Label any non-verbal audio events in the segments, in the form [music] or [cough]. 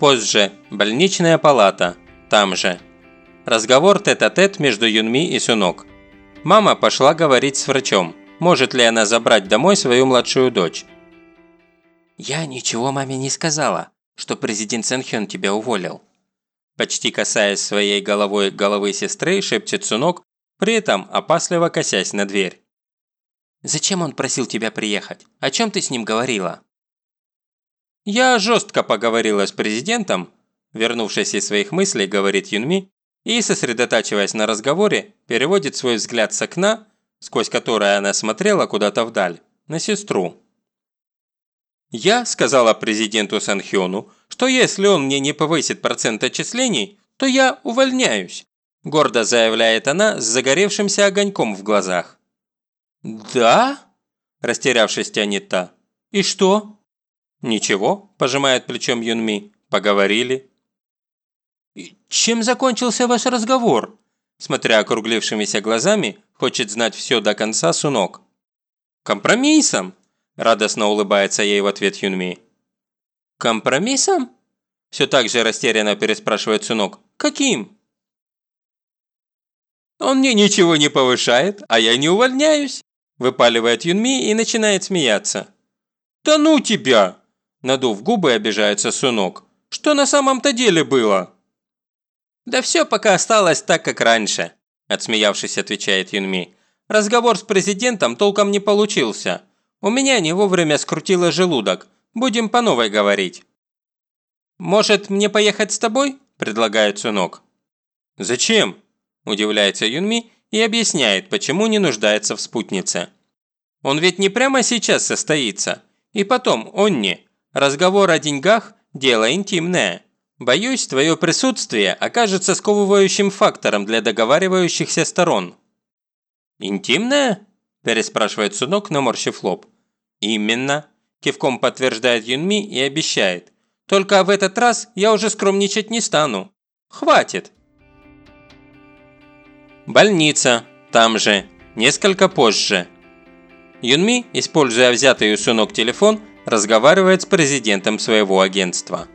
Позже – больничная палата, там же. Разговор тет-а-тет -тет между Юнми и Сунок. Мама пошла говорить с врачом, может ли она забрать домой свою младшую дочь. «Я ничего маме не сказала, что президент Сэнхён тебя уволил». Почти касаясь своей головой головы сестры, шепчет Сунок, при этом опасливо косясь на дверь. «Зачем он просил тебя приехать? О чем ты с ним говорила?» «Я жестко поговорила с президентом», вернувшись из своих мыслей, говорит Юнми, и, сосредотачиваясь на разговоре, переводит свой взгляд с окна, сквозь которое она смотрела куда-то вдаль, на сестру. «Я сказала президенту Санхёну, что если он мне не повысит процент отчислений, то я увольняюсь», гордо заявляет она с загоревшимся огоньком в глазах. «Да?» – растерявшись тянет та. «И что?» «Ничего», – пожимает плечом Юнми. «Поговорили». «Чем закончился ваш разговор?» Смотря округлившимися глазами, хочет знать все до конца Сунок. «Компромиссом!» – радостно улыбается ей в ответ Юнми. «Компромиссом?» – все так же растерянно переспрашивает Сунок. «Каким?» «Он мне ничего не повышает, а я не увольняюсь!» – выпаливает Юнми и начинает смеяться. «Да ну тебя!» Надув губы, обижается Сунок. «Что на самом-то деле было?» «Да все пока осталось так, как раньше», – отсмеявшись, отвечает Юнми. «Разговор с президентом толком не получился. У меня не вовремя скрутило желудок. Будем по новой говорить». «Может, мне поехать с тобой?» – предлагает Сунок. «Зачем?» – удивляется Юнми и объясняет, почему не нуждается в спутнице. «Он ведь не прямо сейчас состоится. И потом, он не. Разговор о деньгах – дело интимное. Боюсь, твое присутствие окажется сковывающим фактором для договаривающихся сторон». «Интимное?» – переспрашивает Сунок, наморщив лоб. «Именно», – кивком подтверждает Юнми и обещает. «Только в этот раз я уже скромничать не стану. Хватит!» Больница. Там же. Несколько позже. Юнми, используя взятый у Сунок телефон, разговаривает с президентом своего агентства.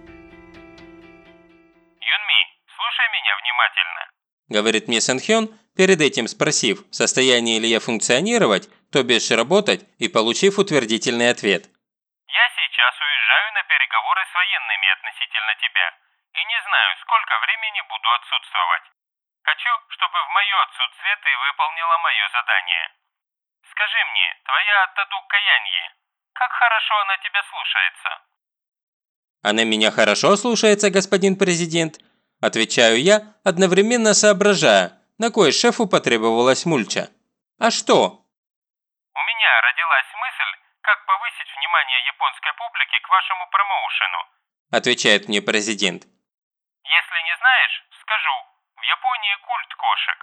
«Юнми, слушай меня внимательно», – говорит мне Санхён, перед этим спросив, в состоянии ли я функционировать, то бишь работать, и получив утвердительный ответ. «Я сейчас уезжаю на переговоры с военными относительно тебя, и не знаю, сколько времени буду отсутствовать. Хочу, чтобы в мое отсутствие ты выполнила мое задание. Скажи мне, твоя Тадук Каянье, как хорошо она тебя слушается?» «Она меня хорошо слушается, господин президент», – отвечаю я, одновременно соображая, на кой шефу потребовалась мульча. «А что?» «У меня родилась мысль, как повысить внимание японской публики к вашему промоушену», – отвечает мне президент. «Если не знаешь, скажу, в Японии культ кошек.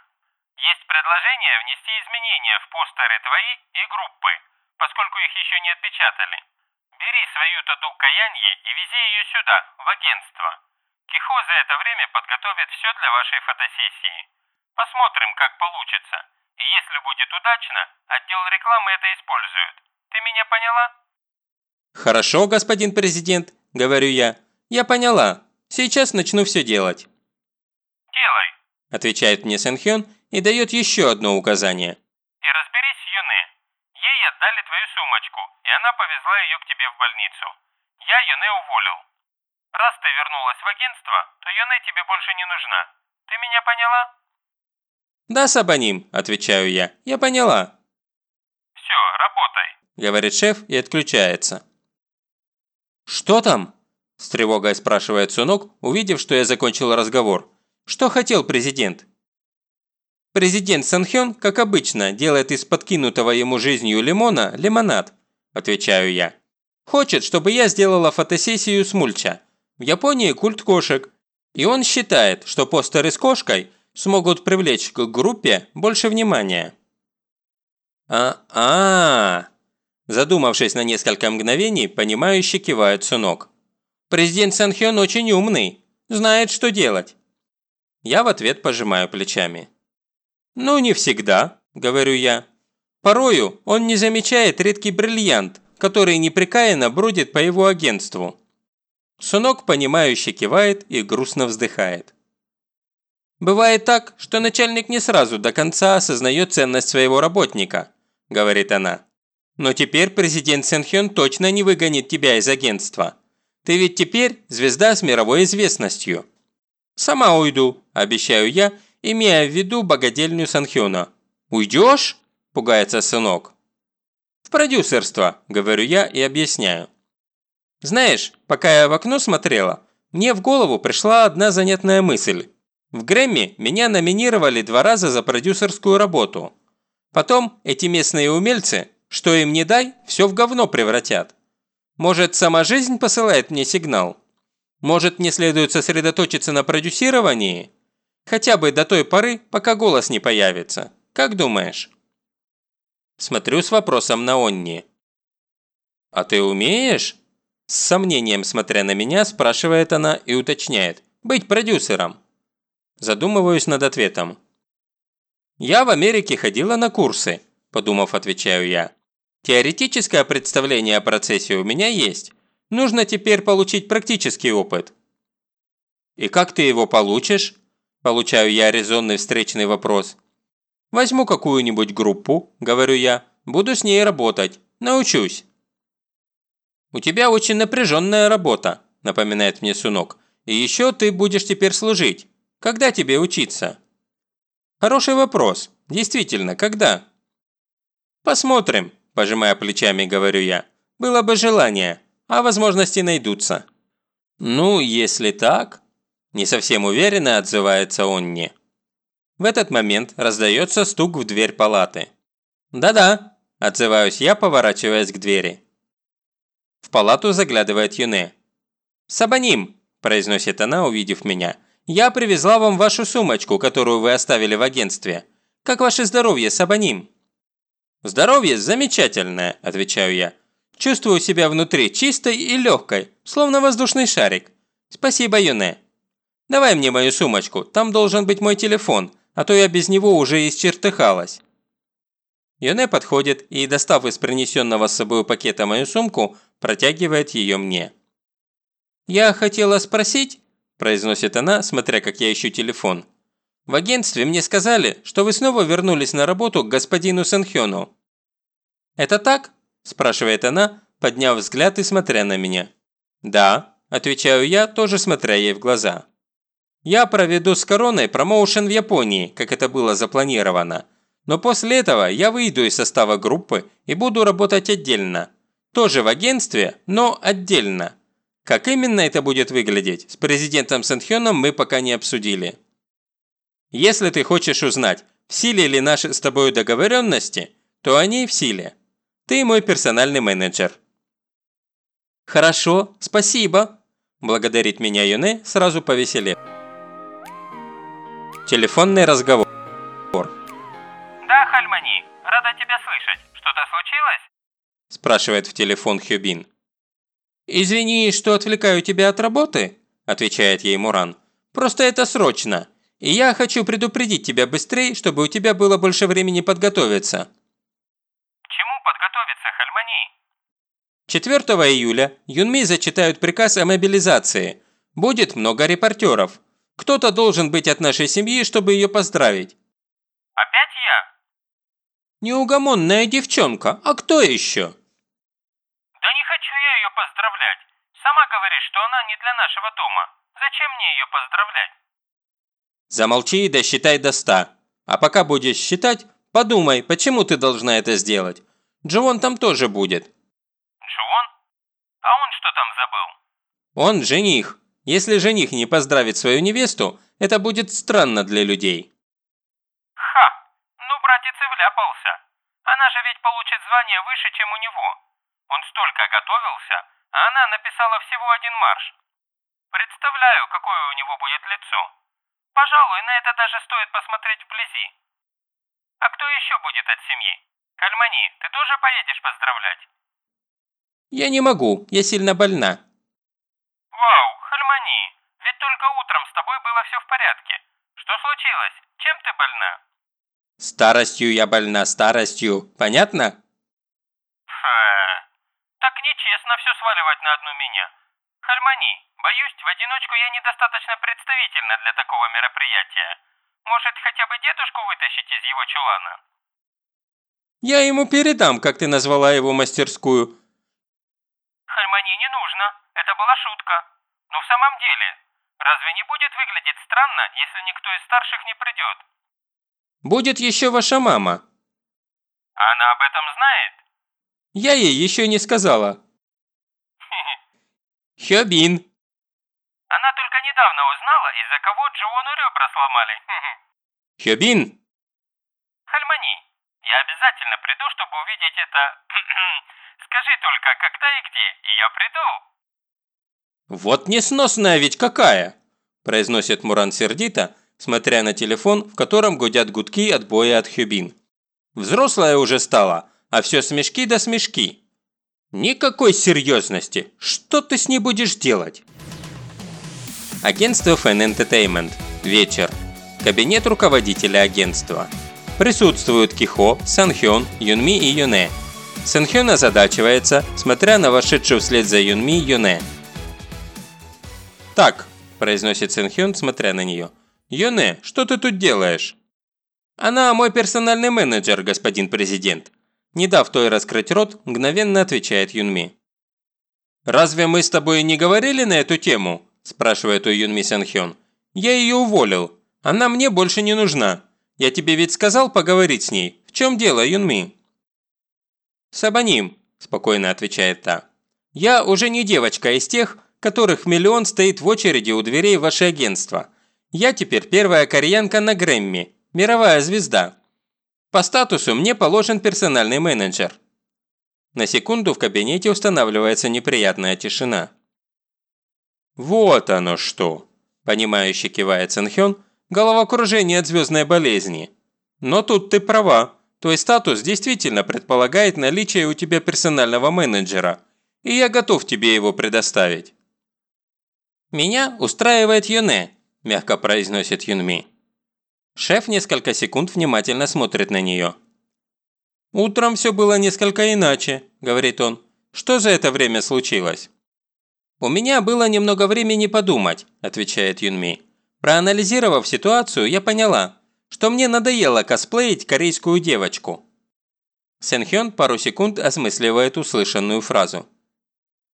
Есть предложение внести изменения в постеры твои и группы, поскольку их еще не отпечатали. Бери свою таду Каяньи и вези ее сюда, в агентство. Кихо за это время подготовит все для вашей фотосессии. Посмотрим, как получится. И если будет удачно, отдел рекламы это использует. Ты меня поняла? Хорошо, господин президент, говорю я. Я поняла. Сейчас начну все делать. Делай, отвечает мне Сэнхён и дает еще одно указание. И разберись с Юне. Ей отдали твою сумочку, и она повезла ее к тебе в больницу. Я Юне уволил. Раз ты вернулась в агентство, то Юне тебе больше не нужна. Ты меня поняла? «Да, Сабаним», – отвечаю я. «Я поняла». «Все, работай», – говорит шеф и отключается. «Что там?» – с тревогой спрашивает Сунок, увидев, что я закончил разговор. «Что хотел президент?» «Президент Санхён, как обычно, делает из подкинутого ему жизнью лимона лимонад», – отвечаю я. «Хочет, чтобы я сделала фотосессию с Мульча. В Японии культ кошек. И он считает, что постеры с кошкой – смогут привлечь к группе больше внимания. А-а-а! Задумавшись на несколько мгновений, понимающе кивает Сунок. Президент Санхён очень умный, знает, что делать. Я в ответ пожимаю плечами. «Ну, не всегда», – говорю я. «Порою он не замечает редкий бриллиант, который непрекаянно бродит по его агентству. Сунок, понимающе кивает и грустно вздыхает. «Бывает так, что начальник не сразу до конца осознает ценность своего работника», – говорит она. «Но теперь президент Сэнхён точно не выгонит тебя из агентства. Ты ведь теперь звезда с мировой известностью». «Сама уйду», – обещаю я, имея в виду богадельню Санхёна. «Уйдешь?» – пугается сынок. «В продюсерство», – говорю я и объясняю. Знаешь, пока я в окно смотрела, мне в голову пришла одна занятная мысль. В Грэмми меня номинировали два раза за продюсерскую работу. Потом эти местные умельцы, что им не дай, все в говно превратят. Может, сама жизнь посылает мне сигнал? Может, мне следует сосредоточиться на продюсировании? Хотя бы до той поры, пока голос не появится. Как думаешь? Смотрю с вопросом на Онни. «А ты умеешь?» С сомнением смотря на меня, спрашивает она и уточняет. «Быть продюсером». Задумываюсь над ответом. «Я в Америке ходила на курсы», – подумав, отвечаю я. «Теоретическое представление о процессе у меня есть. Нужно теперь получить практический опыт». «И как ты его получишь?» – получаю я резонный встречный вопрос. «Возьму какую-нибудь группу», – говорю я, – «буду с ней работать, научусь». «У тебя очень напряженная работа», – напоминает мне Сунок. «И еще ты будешь теперь служить. Когда тебе учиться?» «Хороший вопрос. Действительно, когда?» «Посмотрим», – пожимая плечами, говорю я. «Было бы желание, а возможности найдутся». «Ну, если так...» – не совсем уверенно отзывается он не. В этот момент раздается стук в дверь палаты. «Да-да», – отзываюсь я, поворачиваясь к двери. В палату заглядывает Юне. «Сабаним!» – произносит она, увидев меня. «Я привезла вам вашу сумочку, которую вы оставили в агентстве. Как ваше здоровье, Сабаним?» «Здоровье замечательное», – отвечаю я. «Чувствую себя внутри чистой и легкой, словно воздушный шарик. Спасибо, Юне. Давай мне мою сумочку, там должен быть мой телефон, а то я без него уже исчертыхалась». Юне подходит и, достав из принесенного с собой пакета мою сумку, протягивает ее мне. «Я хотела спросить», – произносит она, смотря как я ищу телефон. «В агентстве мне сказали, что вы снова вернулись на работу к господину Сэнхёну». «Это так?» – спрашивает она, подняв взгляд и смотря на меня. «Да», – отвечаю я, тоже смотря ей в глаза. «Я проведу с Короной промоушен в Японии, как это было запланировано. Но после этого я выйду из состава группы и буду работать отдельно. Тоже в агентстве, но отдельно. Как именно это будет выглядеть, с президентом Сэнхёном мы пока не обсудили. Если ты хочешь узнать, в силе ли наши с тобой договоренности, то они в силе. Ты мой персональный менеджер. Хорошо, спасибо. Благодарит меня Юне, сразу повеселее. Телефонный разговор. Да, Хальмани, рада тебя слышать. Что-то случилось? спрашивает в телефон Хюбин. «Извини, что отвлекаю тебя от работы», – отвечает ей Муран. «Просто это срочно, и я хочу предупредить тебя быстрее, чтобы у тебя было больше времени подготовиться». К чему подготовиться, Хальмани? 4 июля Юнми зачитают приказ о мобилизации. Будет много репортеров. Кто-то должен быть от нашей семьи, чтобы ее поздравить. Опять я? Неугомонная девчонка, а кто еще? поздравлять. Сама говоришь, что она не для нашего дома. Зачем мне ее поздравлять?» «Замолчи и досчитай до ста. А пока будешь считать, подумай, почему ты должна это сделать. Джон там тоже будет». «Джон? А он что там забыл?» «Он жених. Если жених не поздравит свою невесту, это будет странно для людей». «Ха! Ну, братец и вляпался. Она же ведь получит звание выше, чем у него. Он столько готовился, а она написала всего один марш. Представляю, какое у него будет лицо. Пожалуй, на это даже стоит посмотреть вблизи. А кто еще будет от семьи? Кальмани, ты тоже поедешь поздравлять? Я не могу, я сильно больна. Вау, Хальмани, ведь только утром с тобой было все в порядке. Что случилось? Чем ты больна? Старостью я больна, старостью. Понятно? Фэ, так нечестно все сваливать на одну меня. Хальмани, боюсь, в одиночку я недостаточно представительна для такого мероприятия. Может, хотя бы дедушку вытащить из его чулана? Я ему передам, как ты назвала его мастерскую. Хальмани не нужно, это была шутка. Но в самом деле, разве не будет выглядеть странно, если никто из старших не придет? Будет еще ваша мама. Она об этом знает? Я ей еще не сказала. [laughs] Хёбин. Она только недавно узнала, из-за кого Джоуну ребра сломали. [laughs] Хёбин. Хальмани, я обязательно приду, чтобы увидеть это... [clears throat] Скажи только, когда и где, и я приду. Вот несносная ведь какая, произносит Муран сердито, смотря на телефон, в котором гудят гудки от боя от Хюбин. Взрослая уже стала, а все смешки да смешки. Никакой серьезности. Что ты с ней будешь делать? Агентство Fan Entertainment. Вечер. Кабинет руководителя агентства. Присутствуют Кихо, Санхён, Юнми и Юне. Санхён озадачивается, смотря на вошедшую вслед за Юнми Юне. «Так», – произносит Санхён, смотря на нее. «Юне, что ты тут делаешь?» «Она мой персональный менеджер, господин президент», не дав той раскрыть рот, мгновенно отвечает Юнми. «Разве мы с тобой не говорили на эту тему?» – спрашивает у Юнми Санхён. «Я ее уволил. Она мне больше не нужна. Я тебе ведь сказал поговорить с ней. В чем дело, Юнми?» «Сабаним», – спокойно отвечает та. «Я уже не девочка из тех, которых миллион стоит в очереди у дверей ваше агентство. Я теперь первая кореянка на Грэмми, мировая звезда. По статусу мне положен персональный менеджер». На секунду в кабинете устанавливается неприятная тишина. «Вот оно что!» – понимающе кивает Сэнхён, головокружение от звездной болезни. «Но тут ты права. Твой статус действительно предполагает наличие у тебя персонального менеджера, и я готов тебе его предоставить». «Меня устраивает Юне», – мягко произносит Юнми. Шеф несколько секунд внимательно смотрит на нее. «Утром все было несколько иначе», – говорит он. «Что за это время случилось?» «У меня было немного времени подумать», – отвечает Юнми. «Проанализировав ситуацию, я поняла, что мне надоело косплеить корейскую девочку». Сэнхён пару секунд осмысливает услышанную фразу.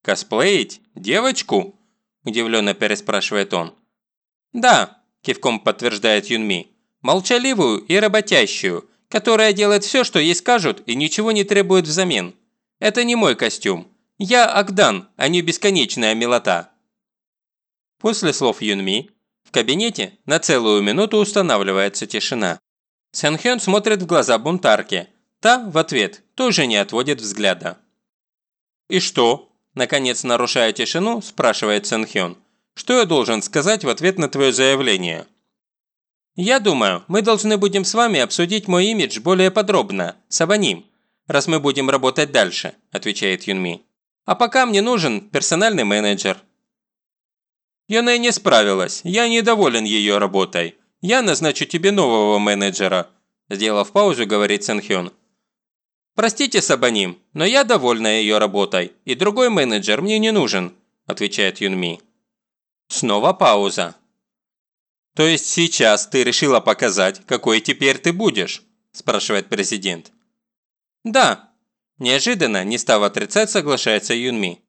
«Косплеить? Девочку?» – удивленно переспрашивает он. «Да», – кивком подтверждает Юнми молчаливую и работящую, которая делает все, что ей скажут и ничего не требует взамен. Это не мой костюм. Я Агдан, а не бесконечная милота. После слов Юнми в кабинете на целую минуту устанавливается тишина. Сэнхён смотрит в глаза бунтарки. Та, в ответ, тоже не отводит взгляда. «И что?» – наконец нарушая тишину, спрашивает Сэнхён. «Что я должен сказать в ответ на твое заявление?» «Я думаю, мы должны будем с вами обсудить мой имидж более подробно, с Абоним, раз мы будем работать дальше», – отвечает Юнми. «А пока мне нужен персональный менеджер». Юнэ не справилась, я недоволен ее работой. Я назначу тебе нового менеджера», – сделав паузу, говорит Сэнхён. «Простите, Сабаним, но я довольна ее работой, и другой менеджер мне не нужен», – отвечает Юнми. Снова пауза. «То есть сейчас ты решила показать, какой теперь ты будешь?» – спрашивает президент. «Да». Неожиданно, не став отрицать, соглашается Юнми.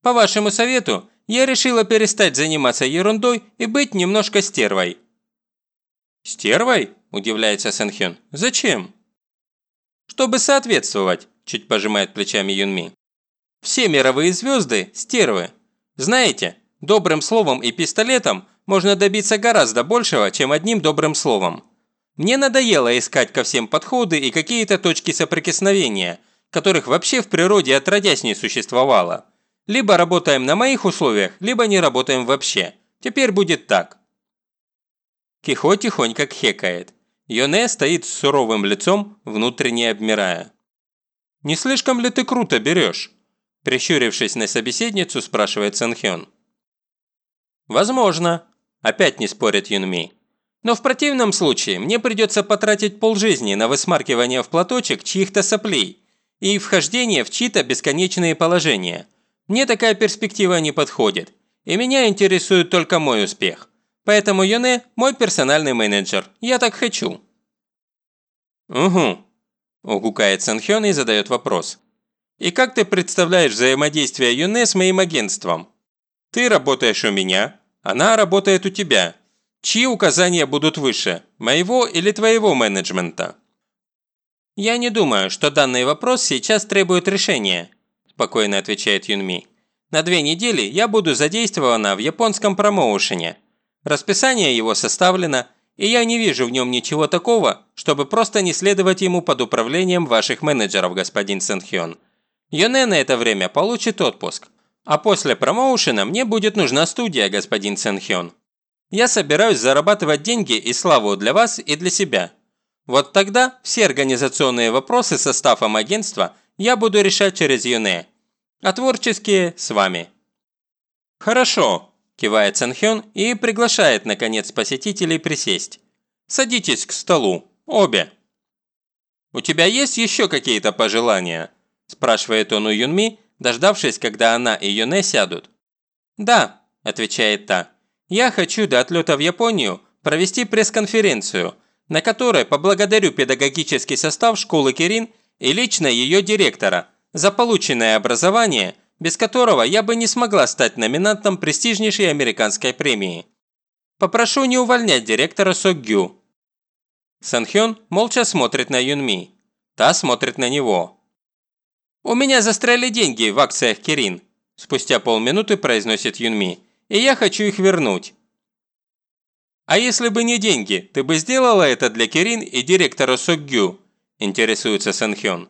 «По вашему совету, я решила перестать заниматься ерундой и быть немножко стервой». «Стервой?» – удивляется Сэнхён. «Зачем?» «Чтобы соответствовать», – чуть пожимает плечами Юнми. «Все мировые звезды – стервы. Знаете, добрым словом и пистолетом – можно добиться гораздо большего, чем одним добрым словом. Мне надоело искать ко всем подходы и какие-то точки соприкосновения, которых вообще в природе отродясь не существовало. Либо работаем на моих условиях, либо не работаем вообще. Теперь будет так. Кихо тихонько кхекает. Йоне стоит с суровым лицом, внутренне обмирая. «Не слишком ли ты круто берешь?» Прищурившись на собеседницу, спрашивает Сэнхён. «Возможно», Опять не спорит Юнми. Но в противном случае мне придется потратить полжизни на высмаркивание в платочек чьих-то соплей и вхождение в чьи-то бесконечные положения. Мне такая перспектива не подходит. И меня интересует только мой успех. Поэтому Юне – мой персональный менеджер. Я так хочу». «Угу», – угукает Санхён и задает вопрос. «И как ты представляешь взаимодействие Юне с моим агентством? Ты работаешь у меня, она работает у тебя. Чьи указания будут выше, моего или твоего менеджмента?» «Я не думаю, что данный вопрос сейчас требует решения», – спокойно отвечает Юнми. «На две недели я буду задействована в японском промоушене. Расписание его составлено, и я не вижу в нем ничего такого, чтобы просто не следовать ему под управлением ваших менеджеров, господин Сэнхён. Юне на это время получит отпуск. А после промоушена мне будет нужна студия, господин Сэнхён. Я собираюсь зарабатывать деньги и славу для вас и для себя. Вот тогда все организационные вопросы со стафом агентства я буду решать через Юне, а творческие – с вами. Хорошо, Кивает Санхён и приглашает, наконец, посетителей присесть. «Садитесь к столу. Обе». «У тебя есть еще какие-то пожелания?» – спрашивает он у Юнми, дождавшись, когда она и Юне сядут. «Да», – отвечает та. «Я хочу до отлета в Японию провести пресс-конференцию, на которой поблагодарю педагогический состав школы Кирин и лично ее директора за полученное образование – без которого я бы не смогла стать номинантом престижнейшей американской премии. Попрошу не увольнять директора Сокгю. Санхён молча смотрит на Юнми. Та смотрит на него. «У меня застряли деньги в акциях Кирин», спустя полминуты произносит Юнми. «И я хочу их вернуть». «А если бы не деньги, ты бы сделала это для Кирин и директора Сокгю?» интересуется Санхён.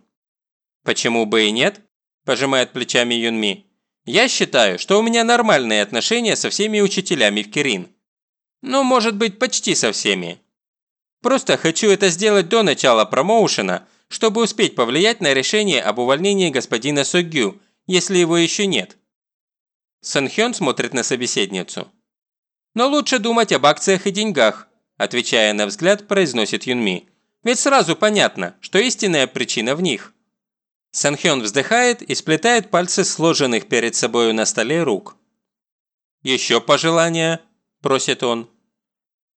«Почему бы и нет?» – пожимает плечами Юнми. «Я считаю, что у меня нормальные отношения со всеми учителями в Кирин. Ну, может быть, почти со всеми. Просто хочу это сделать до начала промоушена, чтобы успеть повлиять на решение об увольнении господина Согю, если его еще нет». Санхён смотрит на собеседницу. «Но лучше думать об акциях и деньгах», отвечая на взгляд, произносит Юнми. «Ведь сразу понятно, что истинная причина в них». Санхён вздыхает и сплетает пальцы сложенных перед собою на столе рук. «Еще пожелания?» – просит он.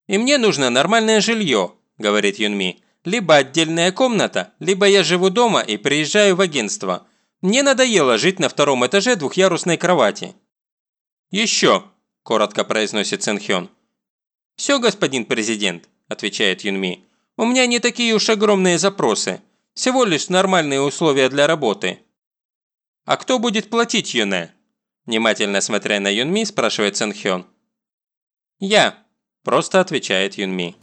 «И мне нужно нормальное жилье», – говорит Юнми. «Либо отдельная комната, либо я живу дома и приезжаю в агентство. Мне надоело жить на втором этаже двухъярусной кровати». «Еще», – коротко произносит Сэнхён. «Все, господин президент», – отвечает Юнми. «У меня не такие уж огромные запросы. Всего лишь нормальные условия для работы. А кто будет платить Юне? Внимательно смотря на Юнми, спрашивает Сэнхён. Я, просто отвечает Юнми.